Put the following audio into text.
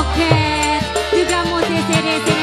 joget juga mau di